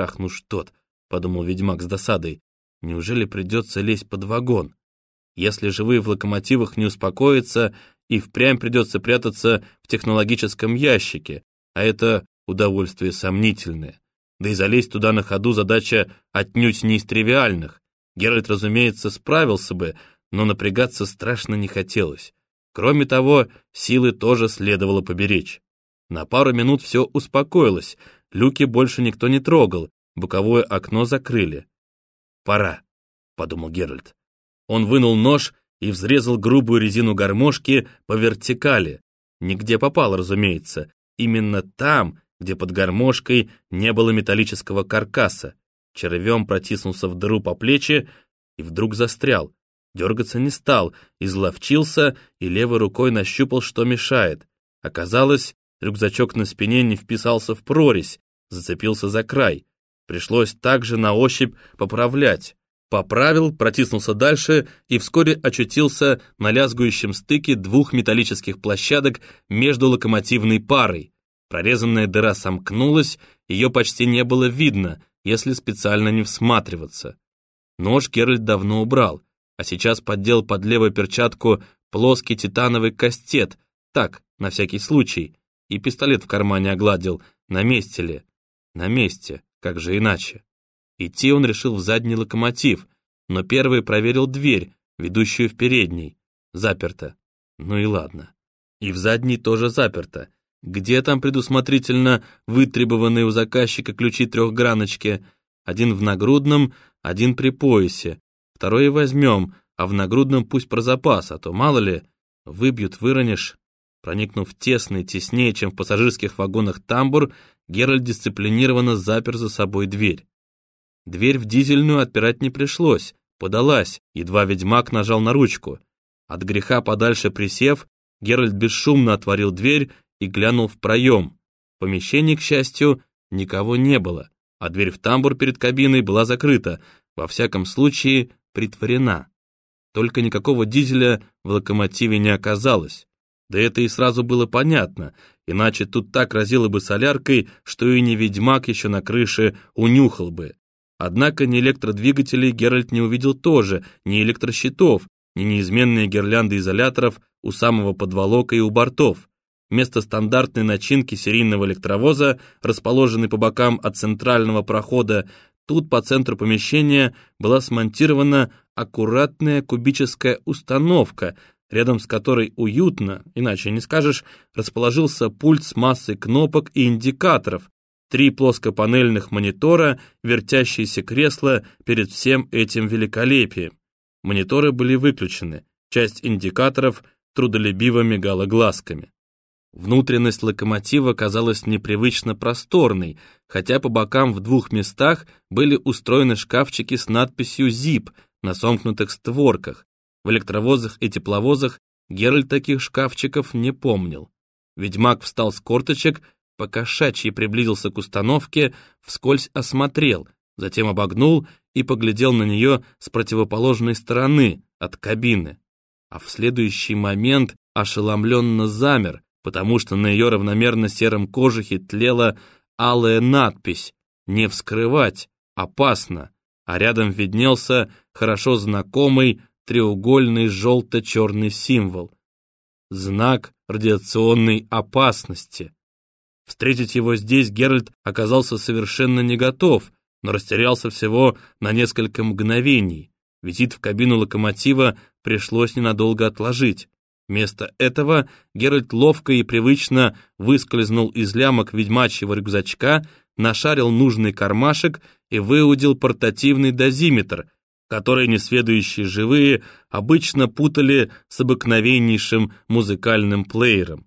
шах, ну что -то, подумал ведьмак с досадой. Неужели придется лезть под вагон? Если живые в локомотивах не успокоятся, и впрямь придется прятаться в технологическом ящике, а это удовольствие сомнительное. Да и залезть туда на ходу задача отнюдь не из тривиальных. Геральт, разумеется, справился бы, но напрягаться страшно не хотелось. Кроме того, силы тоже следовало поберечь. На пару минут все успокоилось, люки больше никто не трогал, боковое окно закрыли. «Пора», — подумал Геральт. Он вынул нож и взрезал грубую резину гармошки по вертикали. Нигде попал, разумеется. Именно там, где под гармошкой не было металлического каркаса. Червем протиснулся в дыру по плечи и вдруг застрял. Дергаться не стал, изловчился и левой рукой нащупал, что мешает. Оказалось, рюкзачок на спине не вписался в прорезь, зацепился за край. Пришлось также на ощупь поправлять. Поправил, протиснулся дальше и вскоре очутился на лязгующем стыке двух металлических площадок между локомотивной парой. Прорезанная дыра сомкнулась, ее почти не было видно, если специально не всматриваться. Нож Геральт давно убрал, а сейчас поддел под левую перчатку плоский титановый кастет, так, на всякий случай, и пистолет в кармане огладил, на месте ли? На месте, как же иначе? Идти он решил в задний локомотив, но первый проверил дверь, ведущую в передний. Заперто. Ну и ладно. И в задний тоже заперто. Где там предусмотрительно вытребованные у заказчика ключи трехграночки? Один в нагрудном, один при поясе. Второй и возьмем, а в нагрудном пусть про запас, а то мало ли, выбьют, выронишь. Проникнув тесный, теснее, чем в пассажирских вагонах тамбур, Геральт дисциплинированно запер за собой дверь. Дверь в дизельную отпирать не пришлось, подалась, едва ведьмак нажал на ручку. От греха подальше присев, Геральт бесшумно отворил дверь и глянул в проем. В помещении, к счастью, никого не было, а дверь в тамбур перед кабиной была закрыта, во всяком случае притворена. Только никакого дизеля в локомотиве не оказалось. Да это и сразу было понятно, иначе тут так разило бы соляркой, что и не ведьмак еще на крыше унюхал бы. Однако ни электродвигателей Геральт не увидел тоже, ни электрощитов, ни неизменные гирлянды изоляторов у самого подволока и у бортов. Вместо стандартной начинки серийного электровоза, расположенной по бокам от центрального прохода, тут по центру помещения была смонтирована аккуратная кубическая установка, рядом с которой уютно, иначе не скажешь, расположился пульт с массой кнопок и индикаторов, три плоскопанельных монитора, вертящиеся кресла перед всем этим великолепием. Мониторы были выключены, часть индикаторов трудолюбиво мигала глазками. Внутренность локомотива казалась непривычно просторной, хотя по бокам в двух местах были устроены шкафчики с надписью «ZIP» на сомкнутых створках. В электровозах и тепловозах Геральт таких шкафчиков не помнил. Ведьмак встал с корточек покошачьи приблизился к установке, вскользь осмотрел, затем обогнул и поглядел на нее с противоположной стороны, от кабины. А в следующий момент ошеломленно замер, потому что на ее равномерно сером кожухе тлела алая надпись «Не вскрывать, опасно», а рядом виднелся хорошо знакомый треугольный желто-черный символ. Знак радиационной опасности. Встретить его здесь Геральт оказался совершенно не готов, но растерялся всего на несколько мгновений. Визит в кабину локомотива пришлось ненадолго отложить. Вместо этого Геральт ловко и привычно выскользнул из лямок ведьмачьего рюкзачка, нашарил нужный кармашек и выудил портативный дозиметр, который несведущие живые обычно путали с обыкновеннейшим музыкальным плеером.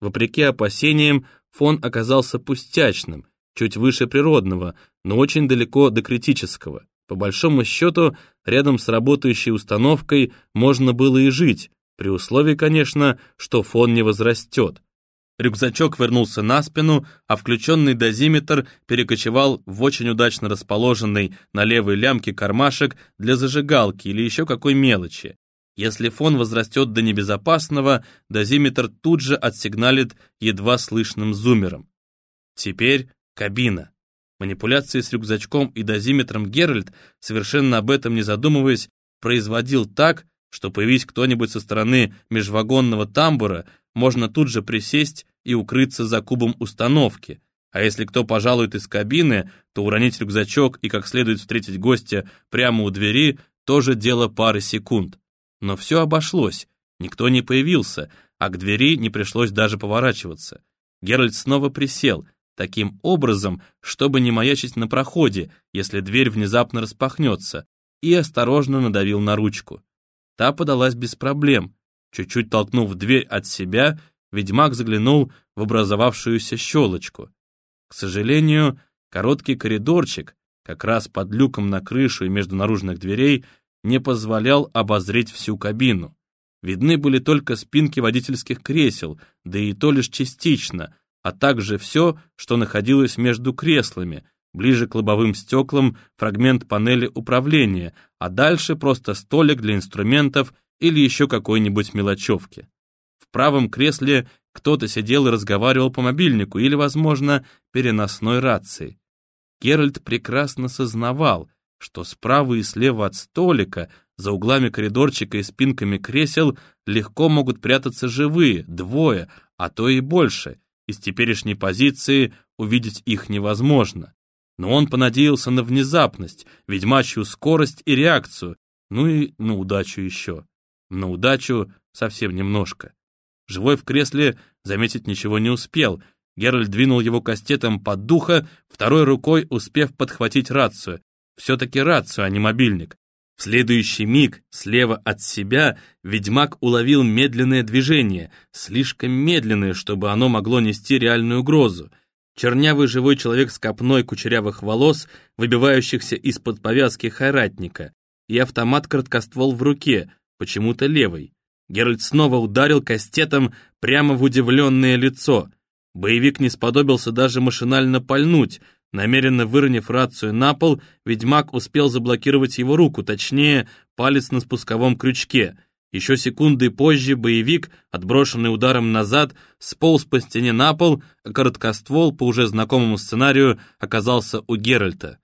Вопреки опасениям, фон оказался пустячным, чуть выше природного, но очень далеко до критического. По большому счету, рядом с работающей установкой можно было и жить, при условии, конечно, что фон не возрастет. Рюкзачок вернулся на спину, а включенный дозиметр перекочевал в очень удачно расположенный на левой лямке кармашек для зажигалки или еще какой мелочи. Если фон возрастет до небезопасного, дозиметр тут же отсигналит едва слышным зумером. Теперь кабина. Манипуляции с рюкзачком и дозиметром Геральт, совершенно об этом не задумываясь, производил так, что появись кто-нибудь со стороны межвагонного тамбура, можно тут же присесть и укрыться за кубом установки. А если кто пожалует из кабины, то уронить рюкзачок и как следует встретить гостя прямо у двери тоже дело пары секунд. Но все обошлось, никто не появился, а к двери не пришлось даже поворачиваться. Геральт снова присел, таким образом, чтобы не маячить на проходе, если дверь внезапно распахнется, и осторожно надавил на ручку. Та подалась без проблем. Чуть-чуть толкнув дверь от себя, ведьмак заглянул в образовавшуюся щелочку. К сожалению, короткий коридорчик, как раз под люком на крышу и между наружных дверей, не позволял обозреть всю кабину. Видны были только спинки водительских кресел, да и то лишь частично, а также все, что находилось между креслами, ближе к лобовым стеклам фрагмент панели управления, а дальше просто столик для инструментов или еще какой-нибудь мелочевки. В правом кресле кто-то сидел и разговаривал по мобильнику или, возможно, переносной рации. Геральт прекрасно сознавал, что справа и слева от столика, за углами коридорчика и спинками кресел легко могут прятаться живые, двое, а то и больше. Из теперешней позиции увидеть их невозможно. Но он понадеялся на внезапность, ведьмачью скорость и реакцию, ну и на удачу еще. На удачу совсем немножко. Живой в кресле заметить ничего не успел. Геральт двинул его кастетом под духо, второй рукой успев подхватить рацию. Все-таки рацию, а не мобильник. В следующий миг, слева от себя, ведьмак уловил медленное движение, слишком медленное, чтобы оно могло нести реальную угрозу. Чернявый живой человек с копной кучерявых волос, выбивающихся из-под повязки хайратника, и автомат-краткоствол в руке, почему-то левый. Геральт снова ударил кастетом прямо в удивленное лицо. Боевик не сподобился даже машинально пальнуть. Намеренно выронив рацию на пол, ведьмак успел заблокировать его руку, точнее, палец на спусковом крючке — еще секунды позже боевик, отброшенный ударом назад, сполз по стене на пол, а короткоствол по уже знакомому сценарию оказался у Геральта.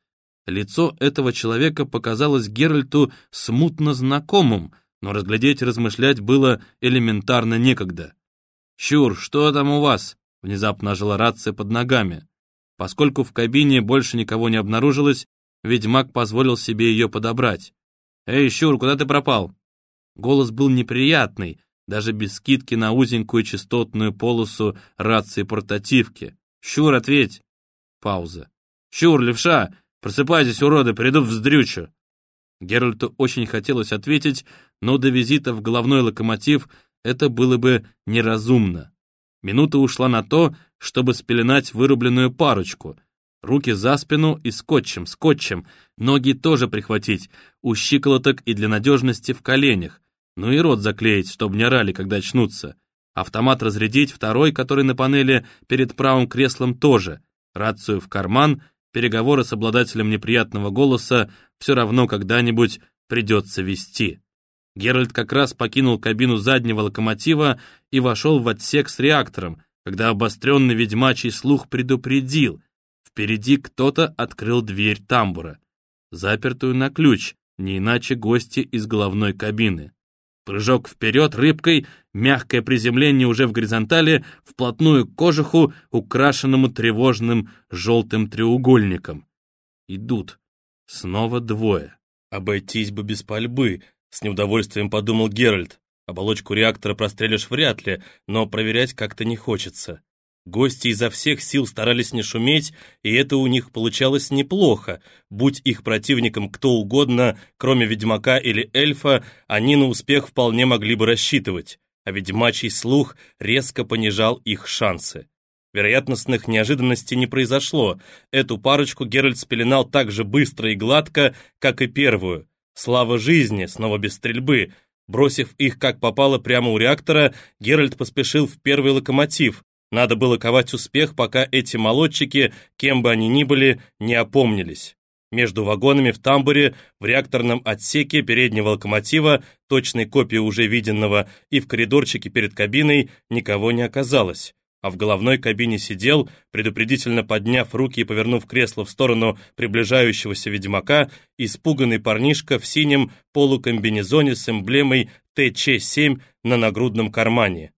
Лицо этого человека показалось Геральту смутно знакомым, но разглядеть размышлять было элементарно некогда. «Щур, что там у вас?» — внезапно ожила рация под ногами. Поскольку в кабине больше никого не обнаружилось, ведьмак позволил себе ее подобрать. «Эй, Щур, куда ты пропал?» Голос был неприятный, даже без скидки на узенькую частотную полосу рации портативки. «Щур, ответь!» Пауза. «Щур, левша! Просыпайтесь, уроды, приду вздрючу!» Геральту очень хотелось ответить, но до визита в головной локомотив это было бы неразумно. Минута ушла на то, чтобы спеленать вырубленную парочку. Руки за спину и скотчем, скотчем, ноги тоже прихватить, у щиколоток и для надежности в коленях. Ну и рот заклеить, чтобы не орали, когда очнутся. Автомат разрядить, второй, который на панели перед правым креслом тоже. Рацию в карман, переговоры с обладателем неприятного голоса все равно когда-нибудь придется вести. Геральт как раз покинул кабину заднего локомотива и вошел в отсек с реактором, когда обостренный ведьмачий слух предупредил. Впереди кто-то открыл дверь тамбура. Запертую на ключ, не иначе гости из головной кабины. Прыжок вперед рыбкой, мягкое приземление уже в горизонтали, вплотную к кожуху, украшенному тревожным желтым треугольником. Идут. Снова двое. Обойтись бы без пальбы, с неудовольствием подумал Геральт. Оболочку реактора прострелишь вряд ли, но проверять как-то не хочется. Гости изо всех сил старались не шуметь, и это у них получалось неплохо. Будь их противником кто угодно, кроме ведьмака или эльфа, они на успех вполне могли бы рассчитывать, а ведьмачий слух резко понижал их шансы. Вероятностных неожиданностей не произошло. Эту парочку Геральт спеленал так же быстро и гладко, как и первую. Слава жизни, снова без стрельбы. Бросив их как попало прямо у реактора, Геральт поспешил в первый локомотив, надо было ковать успех, пока эти молодчики, кем бы они ни были, не опомнились. Между вагонами в тамбуре, в реакторном отсеке переднего локомотива, точной копии уже виденного, и в коридорчике перед кабиной никого не оказалось. А в головной кабине сидел, предупредительно подняв руки и повернув кресло в сторону приближающегося ведьмака, испуганный парнишка в синем полукомбинезоне с эмблемой ТЧ-7 на нагрудном кармане.